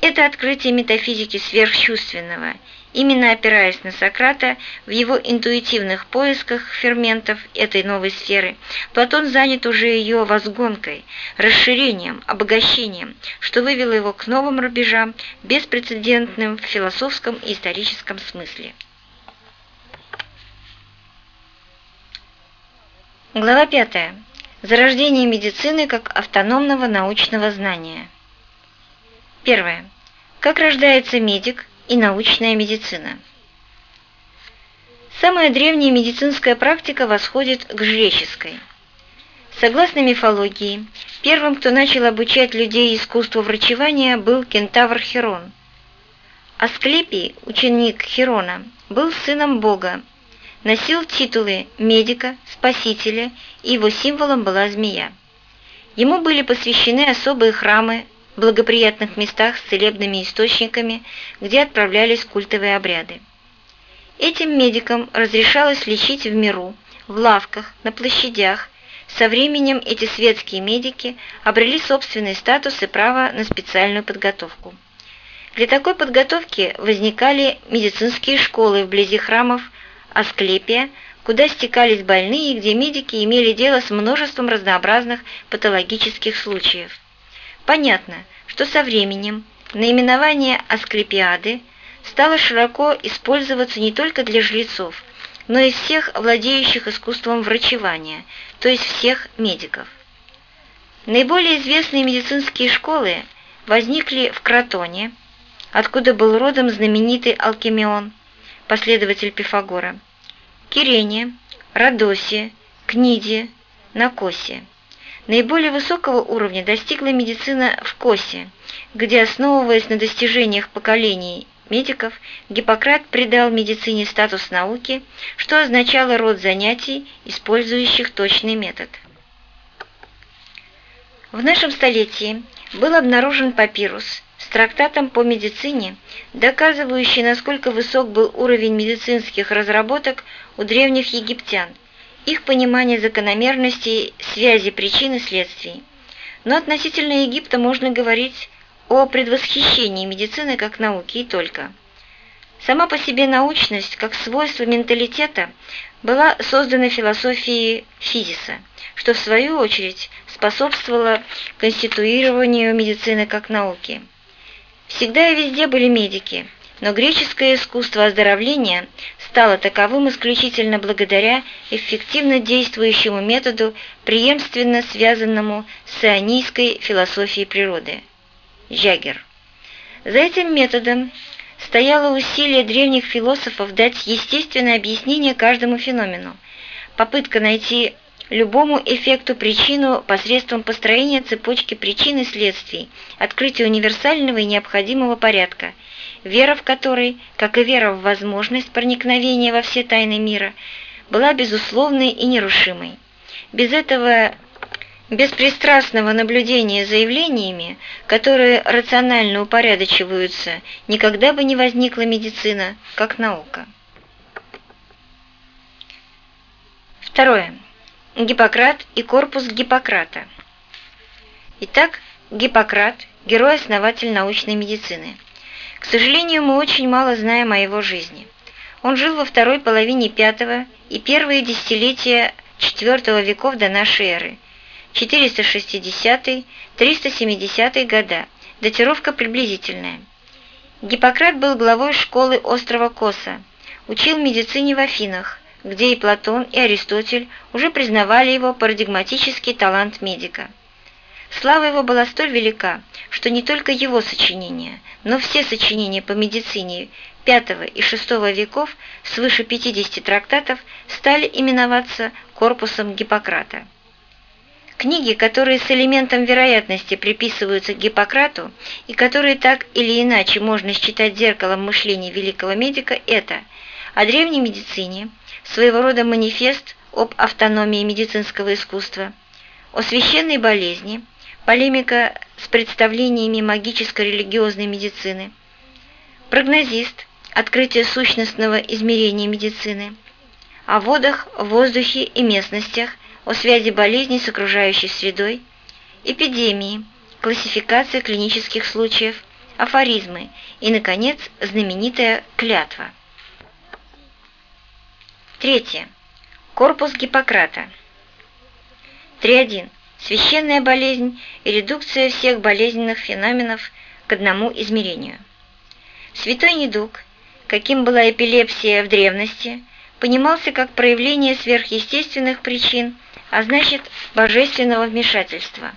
Это открытие метафизики сверхчувственного – Именно опираясь на Сократа в его интуитивных поисках ферментов этой новой сферы, Платон занят уже ее возгонкой, расширением, обогащением, что вывело его к новым рубежам, беспрецедентным в философском и историческом смысле. Глава 5. Зарождение медицины как автономного научного знания. Первое. Как рождается медик и научная медицина. Самая древняя медицинская практика восходит к греческой. Согласно мифологии, первым, кто начал обучать людей искусству врачевания, был кентавр Херон. Асклепий, ученик Херона, был сыном бога, носил титулы медика, спасителя, и его символом была змея. Ему были посвящены особые храмы благоприятных местах с целебными источниками, где отправлялись культовые обряды. Этим медикам разрешалось лечить в миру, в лавках, на площадях. Со временем эти светские медики обрели собственный статус и право на специальную подготовку. Для такой подготовки возникали медицинские школы вблизи храмов Асклепия, куда стекались больные, где медики имели дело с множеством разнообразных патологических случаев. Понятно, что со временем наименование Асклепиады стало широко использоваться не только для жрецов, но и всех владеющих искусством врачевания, то есть всех медиков. Наиболее известные медицинские школы возникли в Кротоне, откуда был родом знаменитый Алкимион, последователь Пифагора, Кирене, Родосе, Книде, Накосе. Наиболее высокого уровня достигла медицина в Косе, где, основываясь на достижениях поколений медиков, Гиппократ придал медицине статус науки, что означало род занятий, использующих точный метод. В нашем столетии был обнаружен папирус с трактатом по медицине, доказывающий, насколько высок был уровень медицинских разработок у древних египтян – их понимание закономерностей связи причин и следствий. Но относительно Египта можно говорить о предвосхищении медицины как науки и только. Сама по себе научность, как свойство менталитета, была создана философией физиса, что в свою очередь способствовало конституированию медицины как науки. Всегда и везде были медики, но греческое искусство оздоровления стало таковым исключительно благодаря эффективно действующему методу, преемственно связанному с ионийской философией природы. Жагер. За этим методом стояло усилие древних философов дать естественное объяснение каждому феномену, попытка найти любому эффекту причину посредством построения цепочки причин и следствий, открытия универсального и необходимого порядка – вера в которой, как и вера в возможность проникновения во все тайны мира, была безусловной и нерушимой. Без этого беспристрастного наблюдения за явлениями, которые рационально упорядочиваются, никогда бы не возникла медицина как наука. Второе. Гиппократ и корпус Гиппократа. Итак, Гиппократ – герой-основатель научной медицины. К сожалению, мы очень мало знаем о его жизни. Он жил во второй половине пятого и первые десятилетия IV веков до нашей эры, 460-370 года, датировка приблизительная. Гиппократ был главой школы острова Коса, учил медицине в Афинах, где и Платон, и Аристотель уже признавали его парадигматический талант медика. Слава его была столь велика, что не только его сочинения, но все сочинения по медицине V и VI веков свыше 50 трактатов стали именоваться корпусом Гиппократа. Книги, которые с элементом вероятности приписываются Гиппократу и которые так или иначе можно считать зеркалом мышления великого медика, это о древней медицине, своего рода манифест об автономии медицинского искусства, о священной болезни, полемика с представлениями магическо-религиозной медицины, прогнозист, открытие сущностного измерения медицины, о водах, воздухе и местностях, о связи болезней с окружающей средой, эпидемии, классификация клинических случаев, афоризмы и, наконец, знаменитая клятва. Третье. Корпус Гиппократа. 3.1. Священная болезнь и редукция всех болезненных феноменов к одному измерению. Святой недуг, каким была эпилепсия в древности, понимался как проявление сверхъестественных причин а значит божественного вмешательства.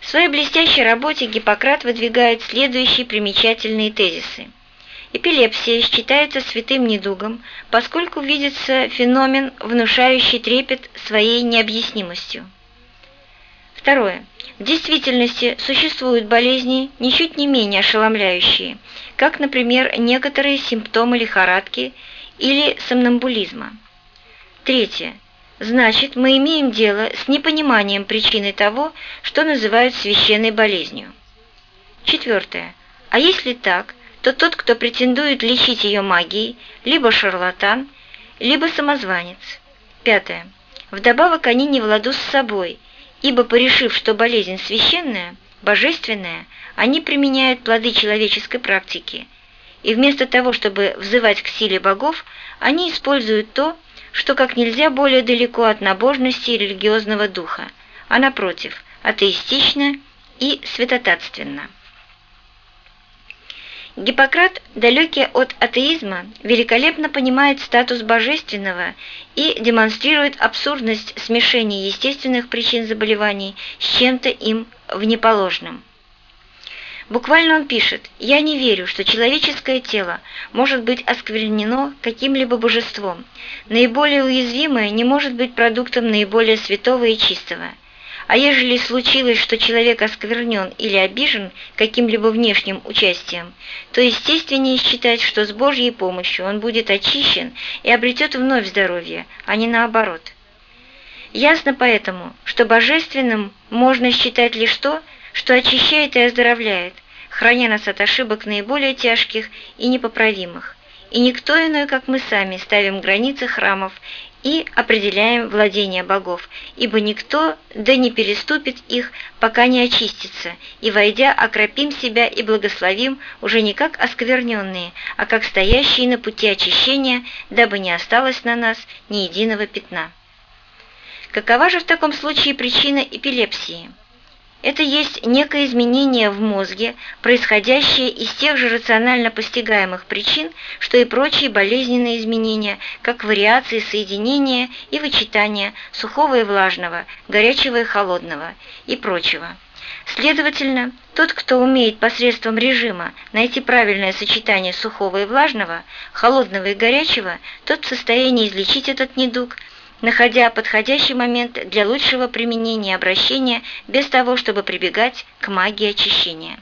В своей блестящей работе Гиппократ выдвигает следующие примечательные тезисы. Эпилепсия считается святым недугом, поскольку видится феномен, внушающий трепет своей необъяснимостью. Второе. В действительности существуют болезни ничуть не менее ошеломляющие, как, например, некоторые симптомы лихорадки или сомнамбулизма. Третье. Значит, мы имеем дело с непониманием причины того, что называют священной болезнью. Четвертое. А если так, то тот, кто претендует лечить ее магией, либо шарлатан, либо самозванец. Пятое. Вдобавок они не в с собой, ибо, порешив, что болезнь священная, божественная, они применяют плоды человеческой практики, и вместо того, чтобы взывать к силе богов, они используют то, что как нельзя более далеко от набожности и религиозного духа, а напротив, атеистично и святотатственно. Гиппократ, далекий от атеизма, великолепно понимает статус божественного и демонстрирует абсурдность смешения естественных причин заболеваний с чем-то им внеположным. Буквально он пишет «Я не верю, что человеческое тело может быть осквернено каким-либо божеством. Наиболее уязвимое не может быть продуктом наиболее святого и чистого. А ежели случилось, что человек осквернен или обижен каким-либо внешним участием, то естественнее считать, что с Божьей помощью он будет очищен и обретет вновь здоровье, а не наоборот». Ясно поэтому, что божественным можно считать лишь то, что очищает и оздоровляет, храня нас от ошибок наиболее тяжких и непоправимых. И никто иной, как мы сами, ставим границы храмов и определяем владения богов, ибо никто да не переступит их, пока не очистится, и, войдя, окропим себя и благословим уже не как оскверненные, а как стоящие на пути очищения, дабы не осталось на нас ни единого пятна. Какова же в таком случае причина эпилепсии? Это есть некое изменение в мозге, происходящее из тех же рационально постигаемых причин, что и прочие болезненные изменения, как вариации соединения и вычитания сухого и влажного, горячего и холодного и прочего. Следовательно, тот, кто умеет посредством режима найти правильное сочетание сухого и влажного, холодного и горячего, тот в состоянии излечить этот недуг – находя подходящий момент для лучшего применения обращения без того, чтобы прибегать к магии очищения.